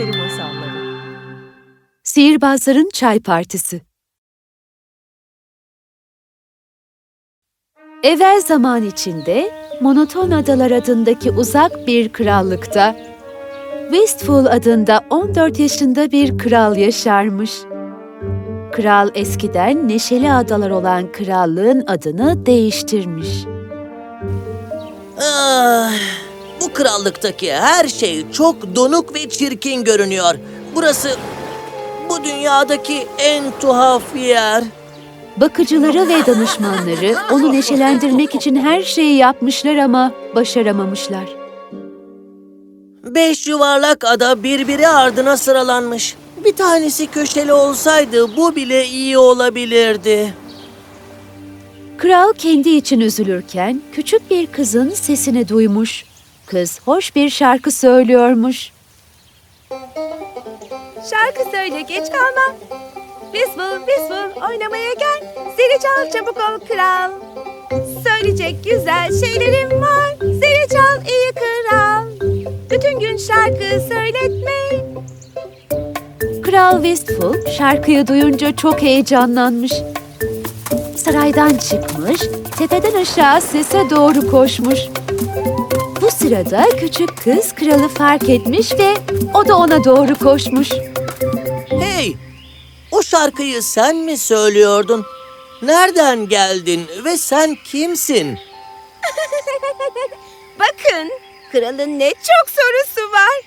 Peri Masalları Sihirbazların Çay Partisi Evvel zaman içinde Monoton Adalar adındaki uzak bir krallıkta Wistful adında 14 yaşında bir kral yaşarmış. Kral eskiden Neşeli Adalar olan krallığın adını değiştirmiş. Ah, bu krallıktaki her şey çok donuk ve çirkin görünüyor. Burası bu dünyadaki en tuhaf yer. Bakıcıları ve danışmanları onu neşelendirmek için her şeyi yapmışlar ama başaramamışlar. Beş yuvarlak ada birbiri ardına sıralanmış. Bir tanesi köşeli olsaydı bu bile iyi olabilirdi. Kral kendi için üzülürken küçük bir kızın sesini duymuş. Kız hoş bir şarkı söylüyormuş. Şarkı söyle geç kalma. Whistle whistle oynamaya gel. Zili çal çabuk ol kral. Söyleyecek güzel şeylerim var. Zili çal iyi kral. Bütün gün şarkı söyletme. Kral Wistful şarkıyı duyunca çok heyecanlanmış. Saraydan çıkmış, tepeden aşağı sese doğru koşmuş. Sırada küçük kız kralı fark etmiş ve o da ona doğru koşmuş. Hey, o şarkıyı sen mi söylüyordun? Nereden geldin ve sen kimsin? Bakın kralın ne çok sorusu var.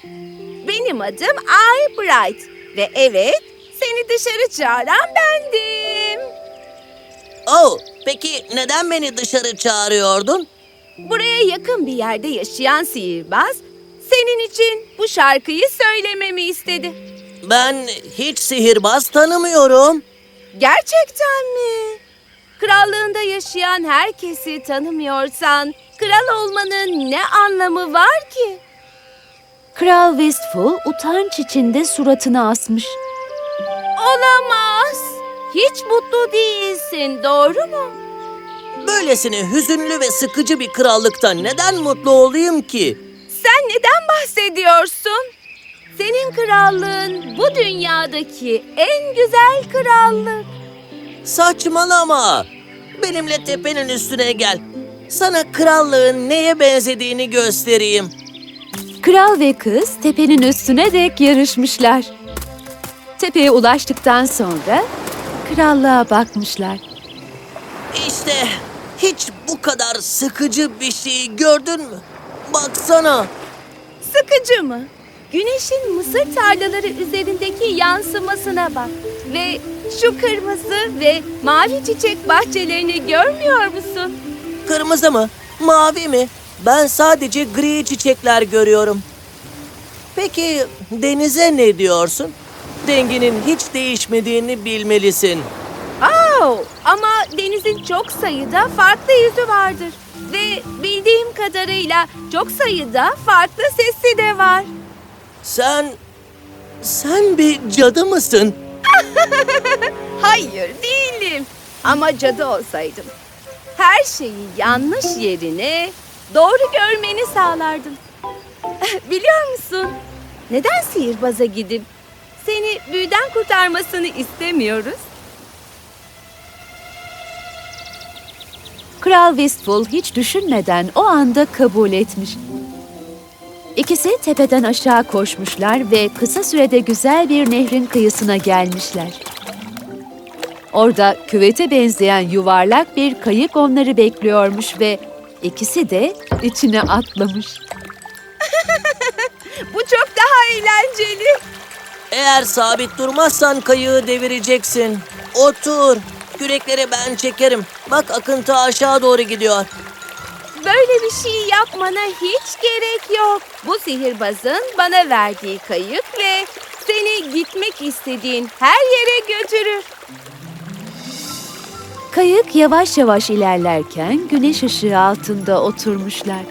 Benim adım Eye Bright ve evet seni dışarı çağıran bendim. Oh, peki neden beni dışarı çağırıyordun? Buraya yakın bir yerde yaşayan sihirbaz senin için bu şarkıyı söylememi istedi. Ben hiç sihirbaz tanımıyorum. Gerçekten mi? Krallığında yaşayan herkesi tanımıyorsan kral olmanın ne anlamı var ki? Kral Wistful utanç içinde suratını asmış. Olamaz. Hiç mutlu değilsin, doğru mu? Böylesine hüzünlü ve sıkıcı bir krallıkta neden mutlu olayım ki? Sen neden bahsediyorsun? Senin krallığın bu dünyadaki en güzel krallık. Saçmalama. Benimle tepenin üstüne gel. Sana krallığın neye benzediğini göstereyim. Kral ve kız tepenin üstüne dek yarışmışlar. Tepeye ulaştıktan sonra krallığa bakmışlar. İşte hiç bu kadar sıkıcı bir şey gördün mü? Baksana. Sıkıcı mı? Güneşin mısır tarlaları üzerindeki yansımasına bak. Ve şu kırmızı ve mavi çiçek bahçelerini görmüyor musun? Kırmızı mı? Mavi mi? Ben sadece gri çiçekler görüyorum. Peki denize ne diyorsun? Denginin hiç değişmediğini bilmelisin. Oh, denizin çok sayıda farklı yüzü vardır. Ve bildiğim kadarıyla çok sayıda farklı sesi de var. Sen... Sen bir cadı mısın? Hayır değilim. Ama cadı olsaydım. Her şeyi yanlış yerine doğru görmeni sağlardım. Biliyor musun? Neden sihirbaza gidip seni büyüden kurtarmasını istemiyoruz? Kral Wistful hiç düşünmeden o anda kabul etmiş. İkisi tepeden aşağı koşmuşlar ve kısa sürede güzel bir nehrin kıyısına gelmişler. Orada küvete benzeyen yuvarlak bir kayık onları bekliyormuş ve ikisi de içine atlamış. Bu çok daha eğlenceli. Eğer sabit durmazsan kayığı devireceksin. Otur. Kürekleri ben çekerim. Bak akıntı aşağı doğru gidiyor. Böyle bir şey yapmana hiç gerek yok. Bu sihirbazın bana verdiği kayık ve seni gitmek istediğin her yere götürür. Kayık yavaş yavaş ilerlerken güneş ışığı altında oturmuşlar.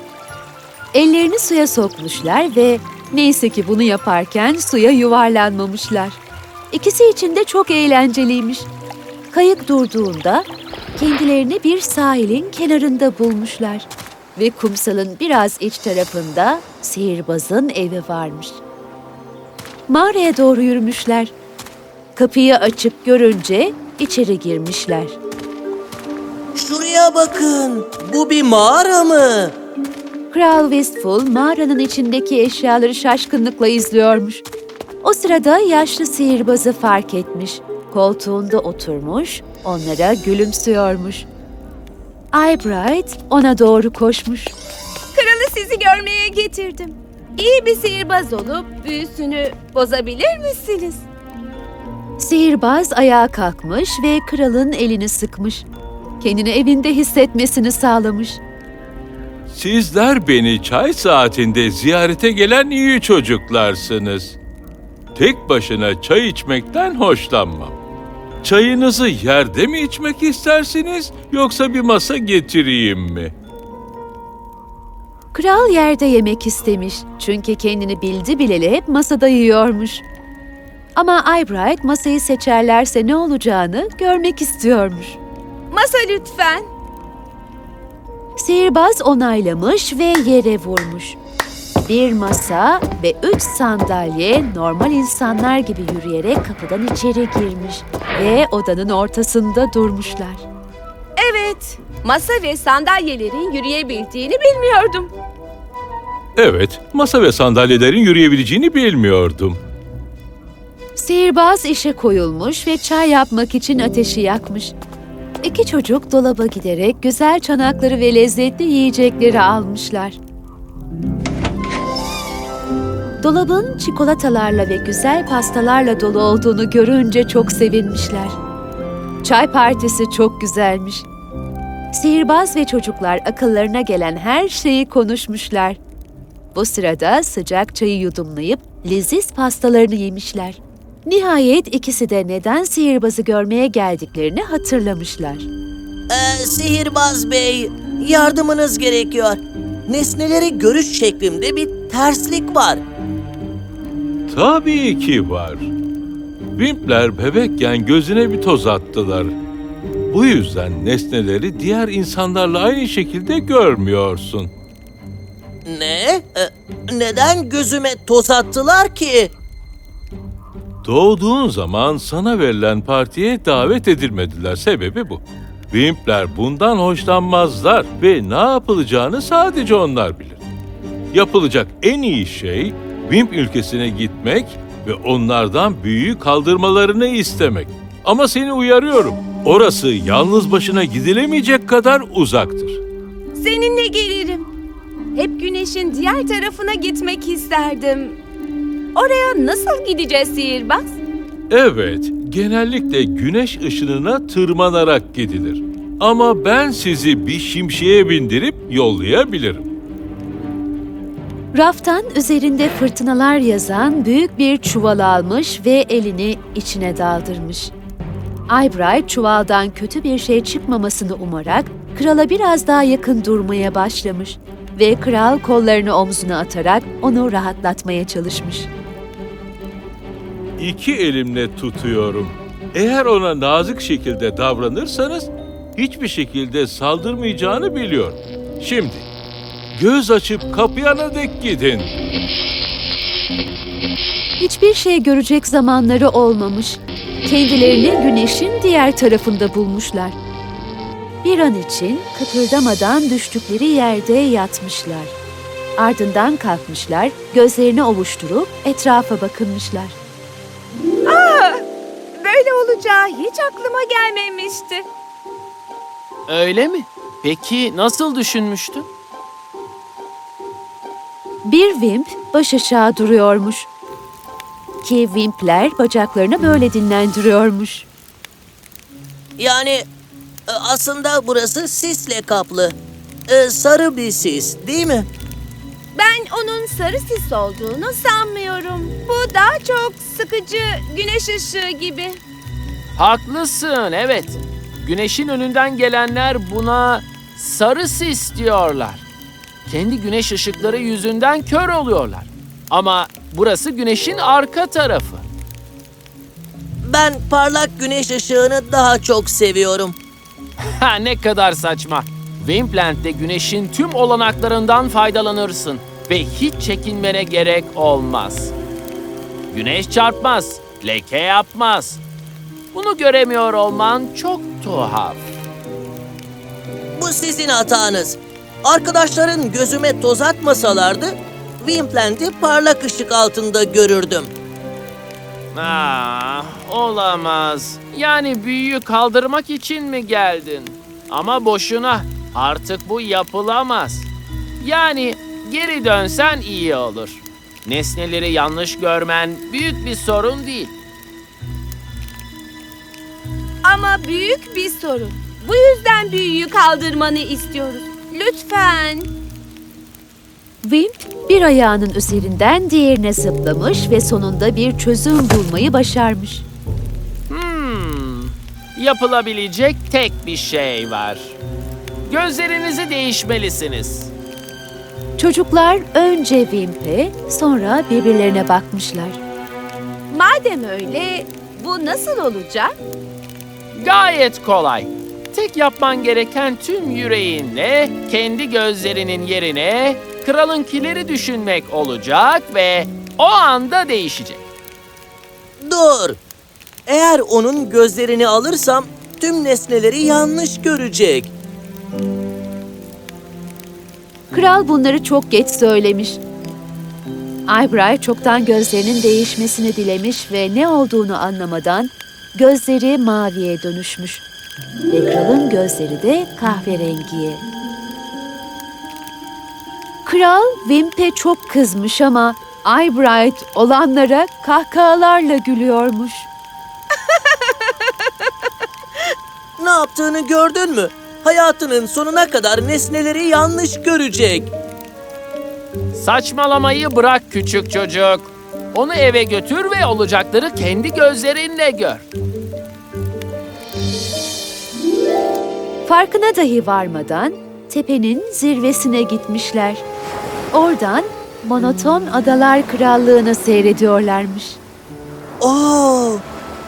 Ellerini suya sokmuşlar ve neyse ki bunu yaparken suya yuvarlanmamışlar. İkisi için de çok eğlenceliymiş. Kayık durduğunda kendilerini bir sahilin kenarında bulmuşlar ve kumsalın biraz iç tarafında sihirbazın evi varmış. mağaraya doğru yürümüşler. Kapıyı açık görünce içeri girmişler. Şuraya bakın. Bu bir mağara mı? Kral Wistful mağaranın içindeki eşyaları şaşkınlıkla izliyormuş. O sırada yaşlı sihirbazı fark etmiş. Koltuğunda oturmuş, onlara gülümsüyormuş. Eyebright ona doğru koşmuş. Kralı sizi görmeye getirdim. İyi bir sihirbaz olup büyüsünü bozabilir misiniz? Sihirbaz ayağa kalkmış ve kralın elini sıkmış. Kendini evinde hissetmesini sağlamış. Sizler beni çay saatinde ziyarete gelen iyi çocuklarsınız. Tek başına çay içmekten hoşlanmam. Çayınızı yerde mi içmek istersiniz yoksa bir masa getireyim mi? Kral yerde yemek istemiş çünkü kendini bildi bileli hep masada yiyormuş. Ama Eyebright masayı seçerlerse ne olacağını görmek istiyormuş. Masa lütfen. Sihirbaz onaylamış ve yere vurmuş. Bir masa ve üç sandalye normal insanlar gibi yürüyerek kapıdan içeri girmiş ve odanın ortasında durmuşlar. Evet, masa ve sandalyelerin yürüyebildiğini bilmiyordum. Evet, masa ve sandalyelerin yürüyebileceğini bilmiyordum. Sihirbaz işe koyulmuş ve çay yapmak için ateşi yakmış. İki çocuk dolaba giderek güzel çanakları ve lezzetli yiyecekleri almışlar. Dolabın çikolatalarla ve güzel pastalarla dolu olduğunu görünce çok sevinmişler. Çay partisi çok güzelmiş. Sihirbaz ve çocuklar akıllarına gelen her şeyi konuşmuşlar. Bu sırada sıcak çayı yudumlayıp leziz pastalarını yemişler. Nihayet ikisi de neden sihirbazı görmeye geldiklerini hatırlamışlar. Ee, sihirbaz bey, yardımınız gerekiyor. Nesneleri görüş şeklimde bir terslik var. Tabii ki var. Wimpler bebekken gözüne bir toz attılar. Bu yüzden nesneleri diğer insanlarla aynı şekilde görmüyorsun. Ne? Ee, neden gözüme toz attılar ki? Doğduğun zaman sana verilen partiye davet edilmediler. Sebebi bu. Wimpler bundan hoşlanmazlar ve ne yapılacağını sadece onlar bilir. Yapılacak en iyi şey Wimp ülkesine gitmek ve onlardan büyüyü kaldırmalarını istemek. Ama seni uyarıyorum. Orası yalnız başına gidilemeyecek kadar uzaktır. Seninle gelirim. Hep güneşin diğer tarafına gitmek isterdim. Oraya nasıl gideceğiz sihirbaz? Evet, genellikle güneş ışınına tırmanarak gidilir. Ama ben sizi bir şimşeğe bindirip yollayabilirim. Raftan üzerinde fırtınalar yazan büyük bir çuval almış ve elini içine daldırmış. Eyebright çuvaldan kötü bir şey çıkmamasını umarak krala biraz daha yakın durmaya başlamış ve kral kollarını omzuna atarak onu rahatlatmaya çalışmış. İki elimle tutuyorum. Eğer ona nazik şekilde davranırsanız hiçbir şekilde saldırmayacağını biliyorum. Şimdi göz açıp kapıyana dek gidin. Hiçbir şey görecek zamanları olmamış. Kendilerini güneşin diğer tarafında bulmuşlar. Bir an için kıpırdamadan düştükleri yerde yatmışlar. Ardından kalkmışlar, gözlerini ovuşturup etrafa bakınmışlar. Böyle olacağı hiç aklıma gelmemişti. Öyle mi? Peki nasıl düşünmüştün? Bir Wimp baş aşağı duruyormuş. Ki Wimpler bacaklarını böyle dinlendiriyormuş. Yani e, aslında burası sisle kaplı. E, sarı bir sis, değil mi? Ben onun sarı sis olduğunu sanmıyorum. Bu daha çok sıkıcı güneş ışığı gibi. Haklısın, evet. Güneşin önünden gelenler buna sarı sis diyorlar. Kendi güneş ışıkları yüzünden kör oluyorlar. Ama burası güneşin arka tarafı. Ben parlak güneş ışığını daha çok seviyorum. Ha ne kadar saçma. Wimpland'de güneşin tüm olanaklarından faydalanırsın ve hiç çekinmene gerek olmaz. Güneş çarpmaz, leke yapmaz. Bunu göremiyor olman çok tuhaf. Bu sizin hatanız. Arkadaşların gözüme toz atmasalardı, Wimpland'i parlak ışık altında görürdüm. Ah, olamaz. Yani büyüyü kaldırmak için mi geldin? Ama boşuna. Artık bu yapılamaz. Yani geri dönsen iyi olur. Nesneleri yanlış görmen büyük bir sorun değil. Ama büyük bir sorun. Bu yüzden büyüyü kaldırmanı istiyoruz. Lütfen. Wimp bir ayağının üzerinden diğerine zıplamış ve sonunda bir çözüm bulmayı başarmış. Hmm, yapılabilecek tek bir şey var. Gözlerinizi değişmelisiniz. Çocuklar önce Wimp'e sonra birbirlerine bakmışlar. Madem öyle, bu nasıl olacak? Gayet kolay. Tek yapman gereken tüm yüreğinle kendi gözlerinin yerine kralınkileri düşünmek olacak ve o anda değişecek. Dur. Eğer onun gözlerini alırsam tüm nesneleri yanlış görecek. Kral bunları çok geç söylemiş. Eyebright çoktan gözlerinin değişmesini dilemiş ve ne olduğunu anlamadan gözleri maviye dönüşmüş. Ve kralın gözleri de kahverengiye. Kral Wimp'e çok kızmış ama Eyebright olanlara kahkahalarla gülüyormuş. Ne yaptığını gördün mü? Hayatının sonuna kadar nesneleri yanlış görecek. Saçmalamayı bırak küçük çocuk. Onu eve götür ve olacakları kendi gözlerinle gör. Farkına dahi varmadan tepenin zirvesine gitmişler. Oradan monoton adalar krallığını seyrediyorlarmış. Oo,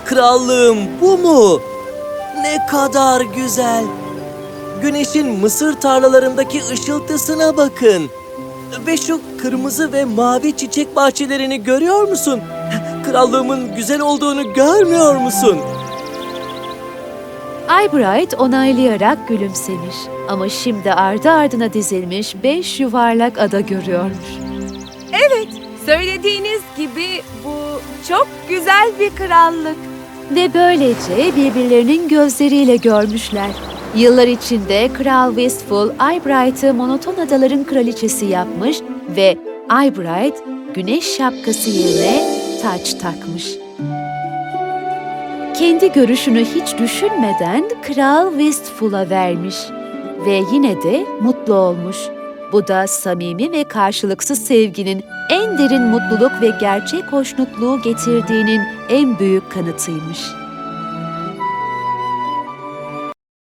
krallığım bu mu? Ne kadar güzel. Güneşin mısır tarlalarındaki ışıltısına bakın. Ve şu kırmızı ve mavi çiçek bahçelerini görüyor musun? Krallığımın güzel olduğunu görmüyor musun? Eyebright onaylayarak gülümsemiş. Ama şimdi ardı ardına dizilmiş beş yuvarlak ada görüyormuş. Evet, söylediğiniz gibi bu çok güzel bir krallık. Ve böylece birbirlerinin gözleriyle görmüşler. Yıllar içinde Kral Wistful, Eyebright'ı monoton adaların kraliçesi yapmış ve Eyebright güneş şapkası yerine taç takmış. Kendi görüşünü hiç düşünmeden Kral Wistful'a vermiş ve yine de mutlu olmuş. Bu da samimi ve karşılıksız sevginin en derin mutluluk ve gerçek hoşnutluğu getirdiğinin en büyük kanıtıymış.